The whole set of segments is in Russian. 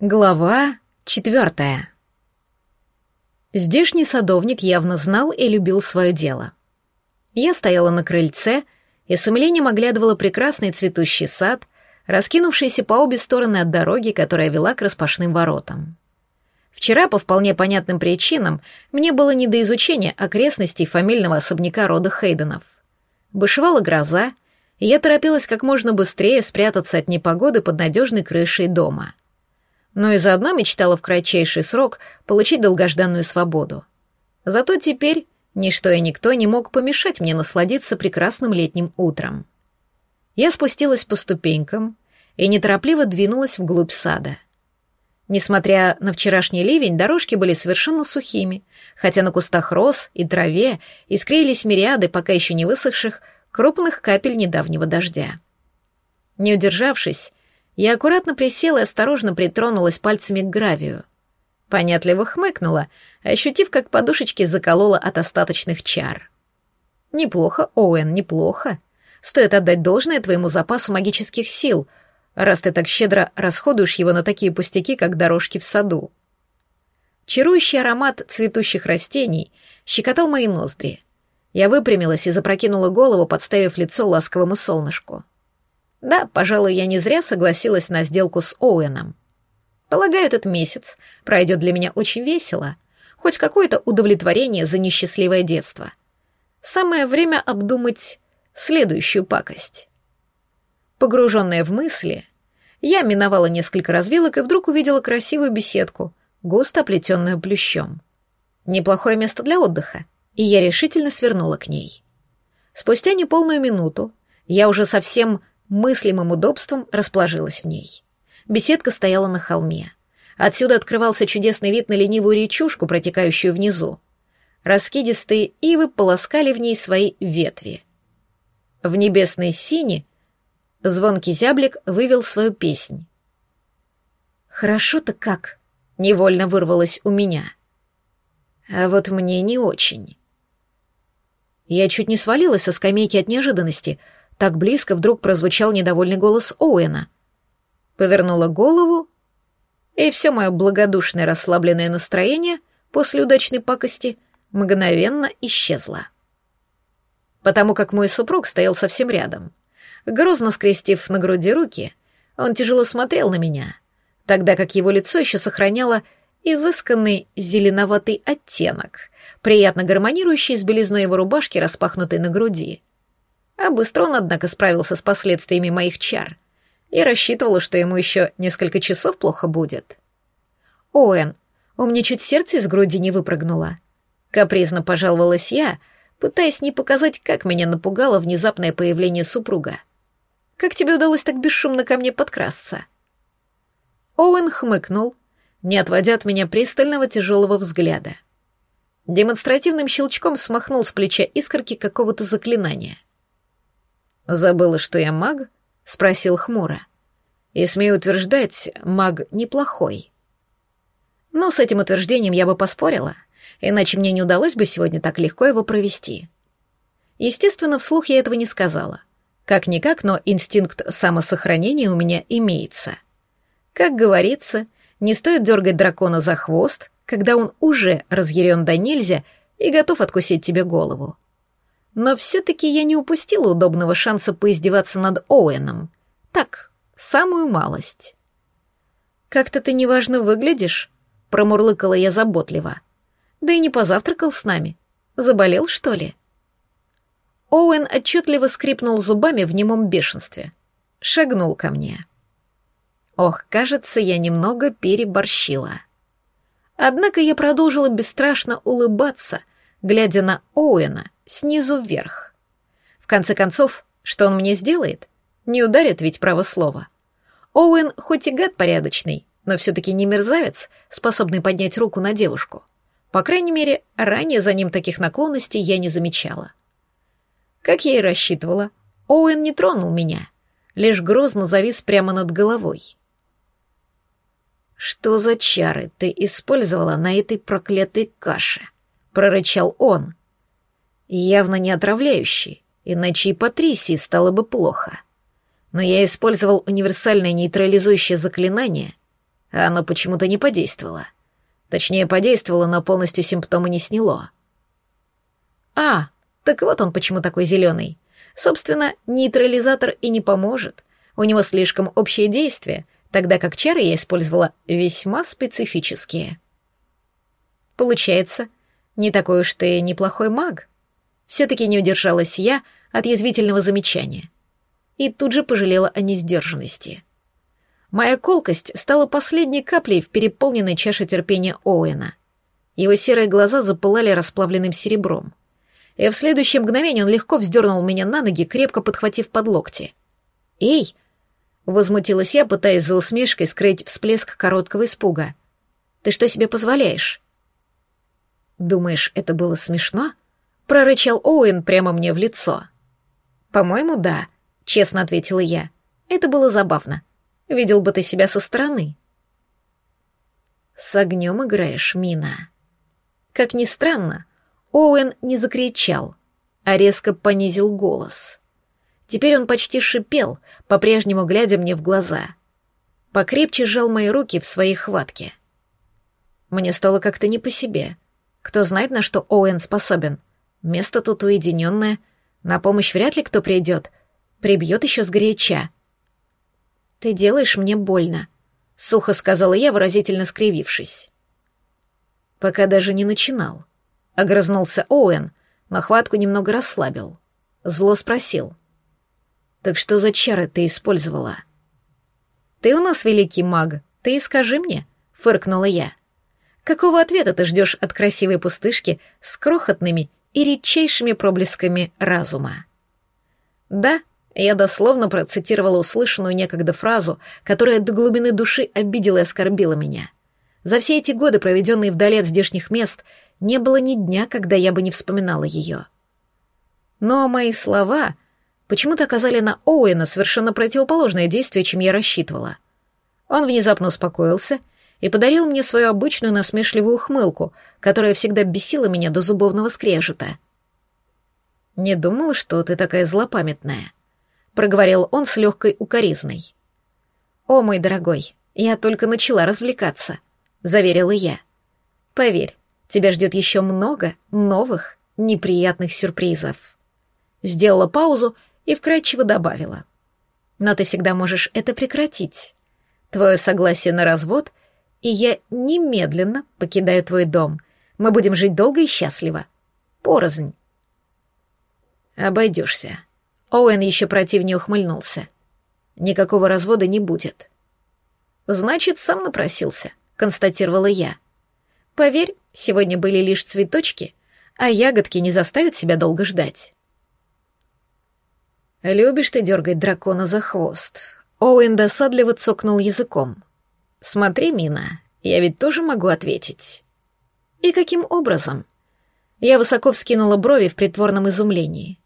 Глава четвертая. Здешний садовник явно знал и любил свое дело. Я стояла на крыльце и с умилением оглядывала прекрасный цветущий сад, раскинувшийся по обе стороны от дороги, которая вела к распашным воротам. Вчера, по вполне понятным причинам, мне было не до изучения окрестностей фамильного особняка рода Хейденов. Бушевала гроза, и я торопилась как можно быстрее спрятаться от непогоды под надежной крышей дома — но и заодно мечтала в кратчайший срок получить долгожданную свободу. Зато теперь ничто и никто не мог помешать мне насладиться прекрасным летним утром. Я спустилась по ступенькам и неторопливо двинулась вглубь сада. Несмотря на вчерашний ливень, дорожки были совершенно сухими, хотя на кустах роз и траве искрились мириады пока еще не высохших крупных капель недавнего дождя. Не удержавшись, я аккуратно присела и осторожно притронулась пальцами к гравию. Понятливо хмыкнула, ощутив, как подушечки заколола от остаточных чар. «Неплохо, Оуэн, неплохо. Стоит отдать должное твоему запасу магических сил, раз ты так щедро расходуешь его на такие пустяки, как дорожки в саду». Чарующий аромат цветущих растений щекотал мои ноздри. Я выпрямилась и запрокинула голову, подставив лицо ласковому солнышку. Да, пожалуй, я не зря согласилась на сделку с Оуэном. Полагаю, этот месяц пройдет для меня очень весело, хоть какое-то удовлетворение за несчастливое детство. Самое время обдумать следующую пакость. Погруженная в мысли, я миновала несколько развилок и вдруг увидела красивую беседку, густо оплетенную плющом. Неплохое место для отдыха, и я решительно свернула к ней. Спустя неполную минуту я уже совсем мыслимым удобством расположилась в ней. Беседка стояла на холме. Отсюда открывался чудесный вид на ленивую речушку, протекающую внизу. Раскидистые ивы полоскали в ней свои ветви. В небесной сине звонкий зяблик вывел свою песнь. «Хорошо-то как?» — невольно вырвалось у меня. А вот мне не очень. Я чуть не свалилась со скамейки от неожиданности — так близко вдруг прозвучал недовольный голос Оуэна. Повернула голову, и все мое благодушное расслабленное настроение после удачной пакости мгновенно исчезло. Потому как мой супруг стоял совсем рядом. Грозно скрестив на груди руки, он тяжело смотрел на меня, тогда как его лицо еще сохраняло изысканный зеленоватый оттенок, приятно гармонирующий с белизной его рубашки, распахнутой на груди — а быстро он, однако, справился с последствиями моих чар. И рассчитывала, что ему еще несколько часов плохо будет. «Оэн, у меня чуть сердце из груди не выпрыгнуло». Капризно пожаловалась я, пытаясь не показать, как меня напугало внезапное появление супруга. «Как тебе удалось так бесшумно ко мне подкрасться?» Оуэн хмыкнул, не отводя от меня пристального тяжелого взгляда. Демонстративным щелчком смахнул с плеча искорки какого-то заклинания — «Забыла, что я маг?» — спросил хмуро. «И смею утверждать, маг неплохой». Но с этим утверждением я бы поспорила, иначе мне не удалось бы сегодня так легко его провести. Естественно, вслух я этого не сказала. Как-никак, но инстинкт самосохранения у меня имеется. Как говорится, не стоит дергать дракона за хвост, когда он уже разъярен до нельзя и готов откусить тебе голову. Но все-таки я не упустила удобного шанса поиздеваться над Оуэном. Так, самую малость. «Как-то ты неважно выглядишь», — промурлыкала я заботливо. «Да и не позавтракал с нами. Заболел, что ли?» Оуэн отчетливо скрипнул зубами в немом бешенстве. Шагнул ко мне. Ох, кажется, я немного переборщила. Однако я продолжила бесстрашно улыбаться, глядя на Оуэна — снизу вверх. В конце концов, что он мне сделает? Не ударит ведь право слова. Оуэн хоть и гад порядочный, но все-таки не мерзавец, способный поднять руку на девушку. По крайней мере, ранее за ним таких наклонностей я не замечала. Как я и рассчитывала, Оуэн не тронул меня, лишь грозно завис прямо над головой. «Что за чары ты использовала на этой проклятой каше?» — прорычал он явно не отравляющий, иначе и Патрисии стало бы плохо. Но я использовал универсальное нейтрализующее заклинание а оно почему-то не подействовало. Точнее, подействовало, но полностью симптомы не сняло. А, так вот он почему такой зеленый. Собственно, нейтрализатор и не поможет. У него слишком общее действие, тогда как чары я использовала весьма специфические. Получается, не такой уж ты неплохой маг. Все-таки не удержалась я от язвительного замечания. И тут же пожалела о несдержанности. Моя колкость стала последней каплей в переполненной чаше терпения Оуэна. Его серые глаза запылали расплавленным серебром. И в следующее мгновение он легко вздернул меня на ноги, крепко подхватив под локти. «Эй!» — возмутилась я, пытаясь за усмешкой скрыть всплеск короткого испуга. «Ты что себе позволяешь?» «Думаешь, это было смешно?» — прорычал Оуэн прямо мне в лицо. «По-моему, да», — честно ответила я. «Это было забавно. Видел бы ты себя со стороны». «С огнем играешь, Мина». Как ни странно, Оуэн не закричал, а резко понизил голос. Теперь он почти шипел, по-прежнему глядя мне в глаза. Покрепче сжал мои руки в своей хватке. Мне стало как-то не по себе. Кто знает, на что Оуэн способен. Место тут уединенное. На помощь вряд ли кто придет. Прибьет еще сгоряча. «Ты делаешь мне больно», — сухо сказала я, выразительно скривившись. Пока даже не начинал. Огрызнулся Оуэн, но хватку немного расслабил. Зло спросил. «Так что за чары ты использовала?» «Ты у нас великий маг, ты и скажи мне», — фыркнула я. «Какого ответа ты ждешь от красивой пустышки с крохотными и редчайшими проблесками разума?» «Да, я дословно процитировала услышанную некогда фразу, которая до глубины души обидела и оскорбила меня. За все эти годы, проведенные вдали от здешних мест, не было ни дня, когда я бы не вспоминала ее. Но мои слова почему-то оказали на Оуэна совершенно противоположное действие, чем я рассчитывала. Он внезапно успокоился и подарил мне свою обычную насмешливую ухмылку, которая всегда бесила меня до зубовного скрежета. «Не думала, что ты такая злопамятная», — проговорил он с легкой укоризной. «О, мой дорогой, я только начала развлекаться», — заверила я. «Поверь, тебя ждет еще много новых неприятных сюрпризов». Сделала паузу и вкрадчиво добавила. «Но ты всегда можешь это прекратить. Твое согласие на развод, и я немедленно покидаю твой дом. Мы будем жить долго и счастливо. Порознь». «Обойдешься». Оуэн еще противнее ухмыльнулся. «Никакого развода не будет». «Значит, сам напросился», — констатировала я. «Поверь, сегодня были лишь цветочки, а ягодки не заставят себя долго ждать». «Любишь ты дергать дракона за хвост?» Оуэн досадливо цокнул языком. «Смотри, Мина, я ведь тоже могу ответить». «И каким образом?» Я высоко вскинула брови в притворном изумлении.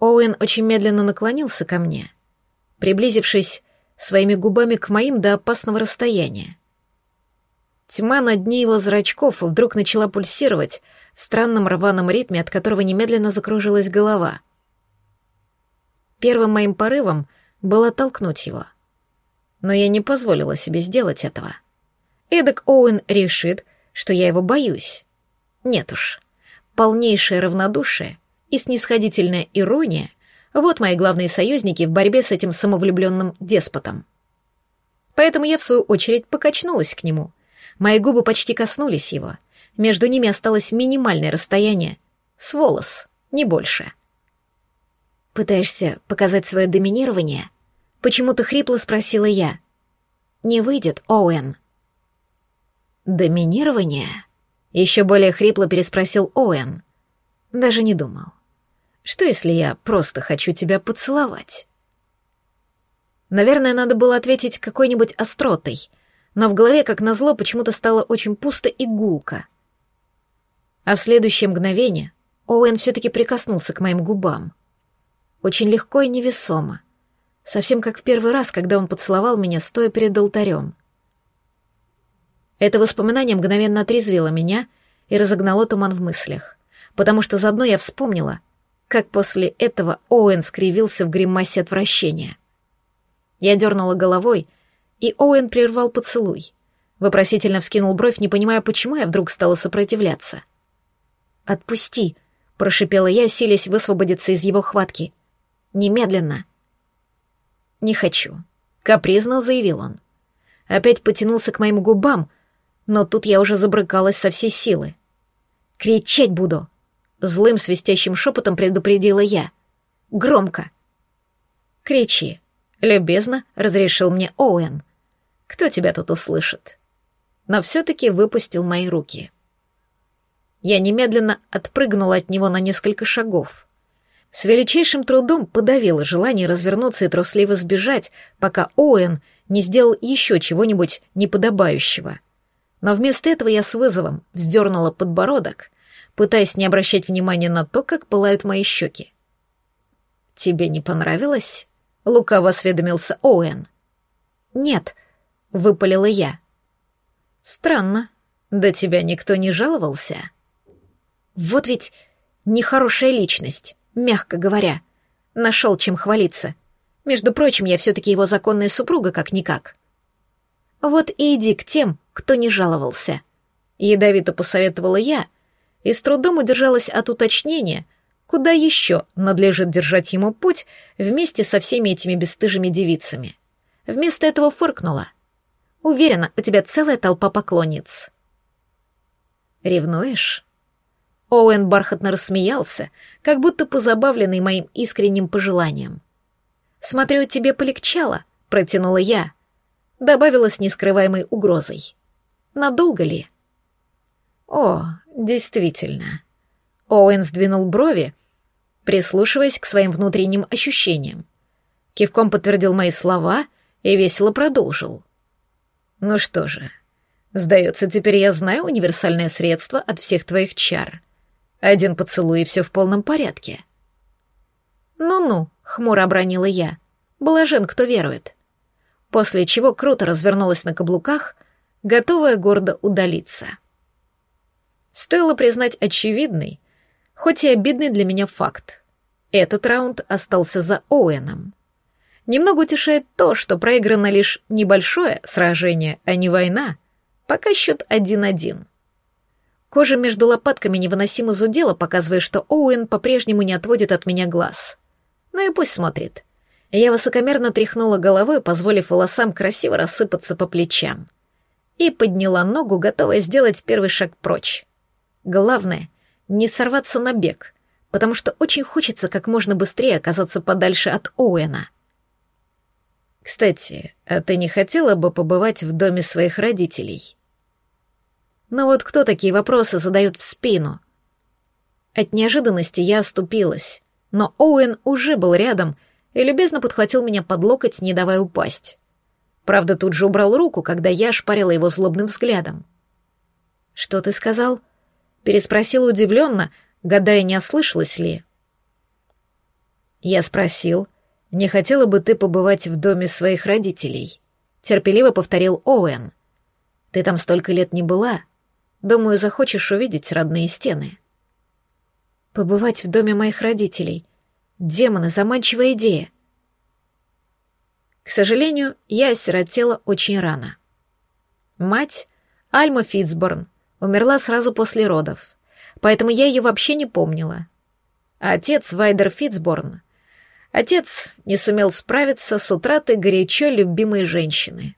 Оуэн очень медленно наклонился ко мне, приблизившись своими губами к моим до опасного расстояния. Тьма на дне его зрачков вдруг начала пульсировать в странном рваном ритме, от которого немедленно закружилась голова — Первым моим порывом было толкнуть его. Но я не позволила себе сделать этого. Эдак Оуэн решит, что я его боюсь. Нет уж. Полнейшее равнодушие и снисходительная ирония — вот мои главные союзники в борьбе с этим самовлюбленным деспотом. Поэтому я, в свою очередь, покачнулась к нему. Мои губы почти коснулись его. Между ними осталось минимальное расстояние. С волос, не больше. — Пытаешься показать свое доминирование? Почему-то хрипло спросила я. Не выйдет, Оуэн. Доминирование? Еще более хрипло переспросил Оуэн. Даже не думал. Что если я просто хочу тебя поцеловать? Наверное, надо было ответить какой-нибудь остротой, но в голове, как назло, почему-то стало очень пусто и гулко. А в следующее мгновение Оуэн все-таки прикоснулся к моим губам — очень легко и невесомо. Совсем как в первый раз, когда он поцеловал меня, стоя перед алтарем. Это воспоминание мгновенно отрезвило меня и разогнало туман в мыслях, потому что заодно я вспомнила, как после этого Оуэн скривился в гримасе отвращения. Я дернула головой и Оуэн прервал поцелуй. Вопросительно вскинул бровь, не понимая, почему я вдруг стала сопротивляться. «Отпусти», — прошипела я, силясь высвободиться из его хватки. «Немедленно». «Не хочу», — капризно заявил он. Опять потянулся к моим губам, но тут я уже забрыкалась со всей силы. «Кричать буду!» — злым свистящим шепотом предупредила я. «Громко!» «Кричи!» — любезно разрешил мне Оуэн. «Кто тебя тут услышит?» Но все-таки выпустил мои руки. Я немедленно отпрыгнула от него на несколько шагов. С величайшим трудом подавила желание развернуться и трусливо сбежать, пока Оуэн не сделал еще чего-нибудь неподобающего. Но вместо этого я с вызовом вздернула подбородок, пытаясь не обращать внимания на то, как пылают мои щеки. «Тебе не понравилось?» — лукаво осведомился Оуэн. «Нет», — выпалила я. «Странно. До тебя никто не жаловался?» «Вот ведь нехорошая личность, мягко говоря. Нашел чем хвалиться. Между прочим, я все-таки его законная супруга, как-никак». «Вот и иди к тем, кто не жаловался», — ядовито посоветовала я и с трудом удержалась от уточнения, куда еще надлежит держать ему путь вместе со всеми этими бесстыжими девицами. Вместо этого фыркнула. «Уверена, у тебя целая толпа поклонниц». «Ревнуешь?» Оуэн бархатно рассмеялся, как будто позабавленный моим искренним пожеланием. «Смотрю, тебе полегчало», — протянула я. Добавила с нескрываемой угрозой. «Надолго ли?» «О, действительно». Оуэн сдвинул брови, прислушиваясь к своим внутренним ощущениям. Кивком подтвердил мои слова и весело продолжил. «Ну что же, сдается, теперь я знаю универсальное средство от всех твоих чар. Один поцелуй, и все в полном порядке». «Ну-ну», — хмуро обронила я, — «блажен, кто верует». После чего круто развернулась на каблуках, готовая гордо удалиться. Стоило признать очевидный, хоть и обидный для меня факт. Этот раунд остался за Оуэном. Немного утешает то, что проиграно лишь небольшое сражение, а не война. Пока счет 1-1. Кожа между лопатками невыносимо зудела, показывая, что Оуэн по-прежнему не отводит от меня глаз. Ну и пусть смотрит. Я высокомерно тряхнула головой, позволив волосам красиво рассыпаться по плечам. И подняла ногу, готовая сделать первый шаг прочь. Главное — не сорваться на бег, потому что очень хочется как можно быстрее оказаться подальше от Оуэна. «Кстати, а ты не хотела бы побывать в доме своих родителей?» Но вот кто такие вопросы задает в спину? От неожиданности я оступилась, но Оуэн уже был рядом и любезно подхватил меня под локоть, не давая упасть. Правда, тут же убрал руку, когда я шпарила его злобным взглядом. «Что ты сказал?» переспросил удивленно, гадая, не ослышалась ли. Я спросил, не хотела бы ты побывать в доме своих родителей? Терпеливо повторил Оуэн. Ты там столько лет не была. Думаю, захочешь увидеть родные стены. Побывать в доме моих родителей. Демоны, заманчивая идея. К сожалению, я осиротела очень рано. Мать, Альма Фитцборн, умерла сразу после родов, поэтому я ее вообще не помнила. А отец Вайдер Фитцборн. Отец не сумел справиться с утратой горячо любимой женщины.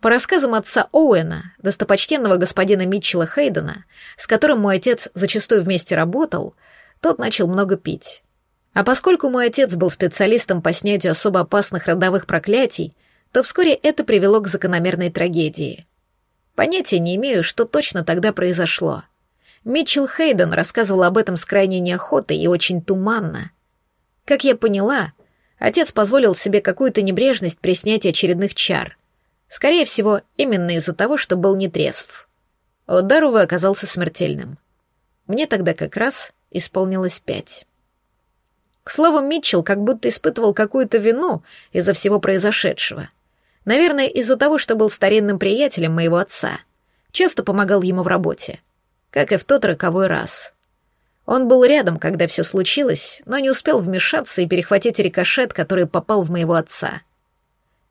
По рассказам отца Оуэна, достопочтенного господина Митчелла Хейдена, с которым мой отец зачастую вместе работал, тот начал много пить. А поскольку мой отец был специалистом по снятию особо опасных родовых проклятий, то вскоре это привело к закономерной трагедии. Понятия не имею, что точно тогда произошло. Митчелл Хейден рассказывал об этом с крайней неохотой и очень туманно. Как я поняла, отец позволил себе какую-то небрежность при снятии очередных чар. Скорее всего, именно из-за того, что был нетрезв. Удар, увы, оказался смертельным. Мне тогда как раз исполнилось пять. К слову, Митчелл как будто испытывал какую-то вину из-за всего произошедшего — Наверное, из-за того, что был старинным приятелем моего отца. Часто помогал ему в работе. Как и в тот роковой раз. Он был рядом, когда все случилось, но не успел вмешаться и перехватить рикошет, который попал в моего отца.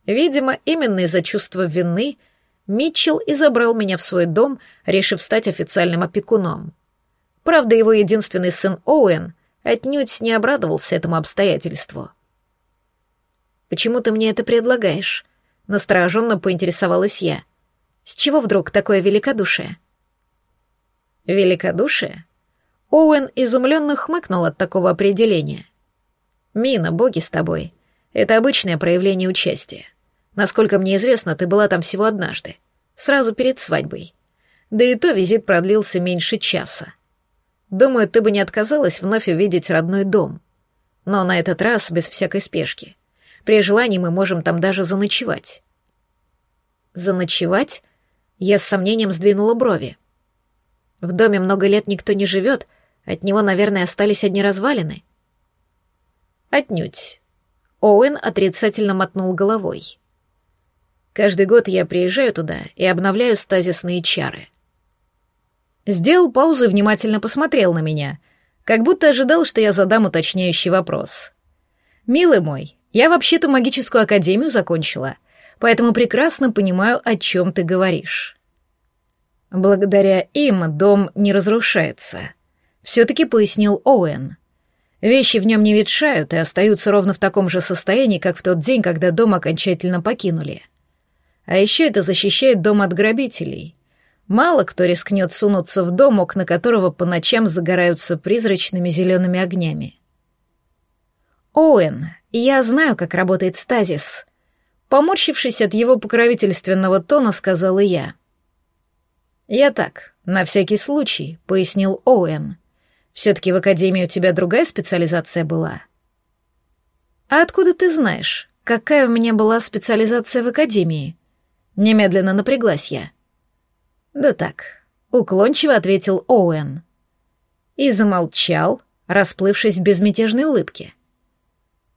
Видимо, именно из-за чувства вины Митчелл и забрал меня в свой дом, решив стать официальным опекуном. Правда, его единственный сын Оуэн отнюдь не обрадовался этому обстоятельству. «Почему ты мне это предлагаешь?» — настороженно поинтересовалась я. «С чего вдруг такое великодушие?» «Великодушие?» Оуэн изумленно хмыкнул от такого определения. «Мина, боги с тобой. Это обычное проявление участия. Насколько мне известно, ты была там всего однажды, сразу перед свадьбой. Да и то визит продлился меньше часа. Думаю, ты бы не отказалась вновь увидеть родной дом. Но на этот раз без всякой спешки. При желании мы можем там даже заночевать». «Заночевать?» Я с сомнением сдвинула брови. В доме много лет никто не живет, от него, наверное, остались одни развалины. Отнюдь. Оуэн отрицательно мотнул головой. Каждый год я приезжаю туда и обновляю стазисные чары. Сделал паузу и внимательно посмотрел на меня, как будто ожидал, что я задам уточняющий вопрос. «Милый мой, я вообще-то магическую академию закончила, поэтому прекрасно понимаю, о чем ты говоришь». Благодаря им дом не разрушается. Все-таки пояснил Оуэн. Вещи в нем не ветшают и остаются ровно в таком же состоянии, как в тот день, когда дом окончательно покинули. А еще это защищает дом от грабителей. Мало кто рискнет сунуться в дом, окна которого по ночам загораются призрачными зелеными огнями. «Оуэн, я знаю, как работает стазис», — поморщившись от его покровительственного тона, сказала я — «Я так, на всякий случай», — пояснил Оуэн. «Все-таки в академии у тебя другая специализация была?» «А откуда ты знаешь, какая у меня была специализация в академии?» Немедленно напряглась я. «Да так», — уклончиво ответил Оуэн. И замолчал, расплывшись в безмятежной улыбке.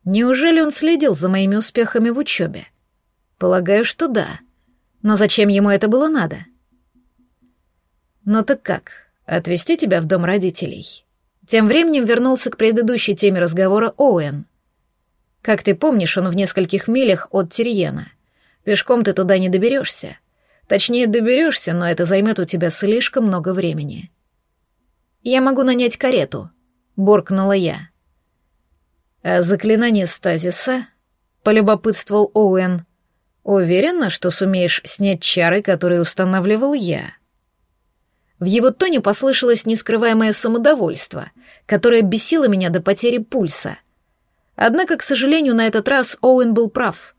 Неужели он следил за моими успехами в учебе? Полагаю, что да. Но зачем ему это было надо? «Ну так как, отвезти тебя в дом родителей?» Тем временем вернулся к предыдущей теме разговора Оуэн. «Как ты помнишь, он в нескольких милях от Тириена. Пешком ты туда не доберешься. Точнее, доберешься, но это займет у тебя слишком много времени». «Я могу нанять карету», — буркнула я. «А заклинание стазиса?» — полюбопытствовал Оуэн. «Уверена, что сумеешь снять чары, которые устанавливал я?» В его тоне послышалось нескрываемое самодовольство, которое бесило меня до потери пульса. Однако, к сожалению, на этот раз Оуэн был прав.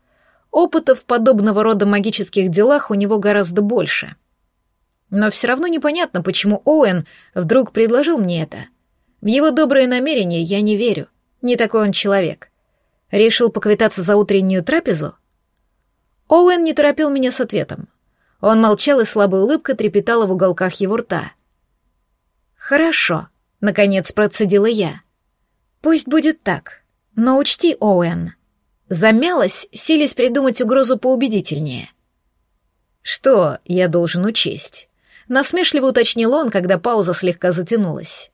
Опыта в подобного рода магических делах у него гораздо больше. Но все равно непонятно, почему Оуэн вдруг предложил мне это. В его добрые намерения я не верю. Не такой он человек. Решил поквитаться за утреннюю трапезу? Оуэн не торопил меня с ответом. Он молчал, и слабая улыбка трепетала в уголках его рта. «Хорошо», — наконец процедила я. «Пусть будет так, но учти, Оуэн». Замялась, силясь придумать угрозу поубедительнее. «Что я должен учесть?» Насмешливо уточнил он, когда пауза слегка затянулась.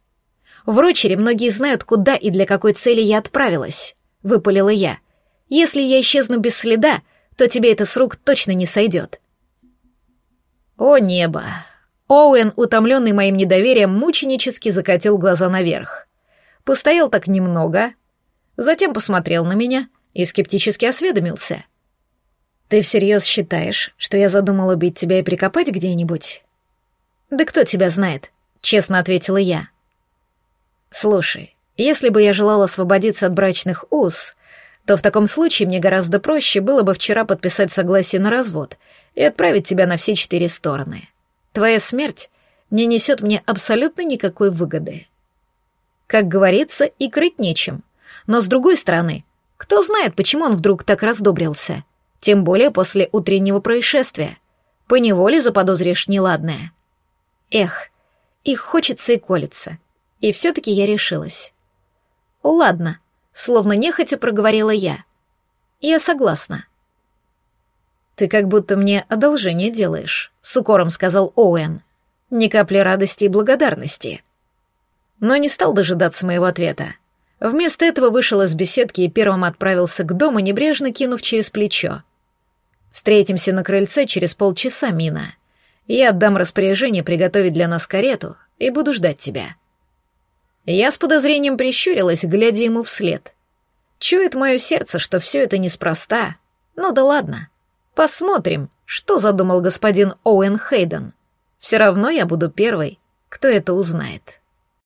«В Рочере многие знают, куда и для какой цели я отправилась», — выпалила я. «Если я исчезну без следа, то тебе это с рук точно не сойдет. О небо! Оуэн, утомленный моим недоверием, мученически закатил глаза наверх. Постоял так немного, затем посмотрел на меня и скептически осведомился. «Ты всерьез считаешь, что я задумал убить тебя и прикопать где-нибудь?» «Да кто тебя знает?» — честно ответила я. «Слушай, если бы я желала освободиться от брачных уз, то в таком случае мне гораздо проще было бы вчера подписать согласие на развод и отправить тебя на все четыре стороны. Твоя смерть не несет мне абсолютно никакой выгоды. Как говорится, и крыть нечем. Но с другой стороны, кто знает, почему он вдруг так раздобрился. Тем более после утреннего происшествия. Поневоле заподозришь неладное. Эх, их хочется и колется. И все-таки я решилась. Ладно, словно нехотя проговорила я. Я согласна. «Ты как будто мне одолжение делаешь», — с укором сказал Оуэн. «Ни капли радости и благодарности». Но не стал дожидаться моего ответа. Вместо этого вышел из беседки и первым отправился к дому, небрежно кинув через плечо. Встретимся на крыльце через полчаса, Мина. Я отдам распоряжение приготовить для нас карету и буду ждать тебя». Я с подозрением прищурилась, глядя ему вслед. Чует мое сердце, что все это неспроста. Ну да ладно. Посмотрим, что задумал господин Оуэн Хейден. Все равно я буду первой, кто это узнает.